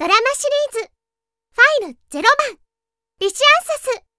ドラマシリーズ。ファイル0番。リシアンサス。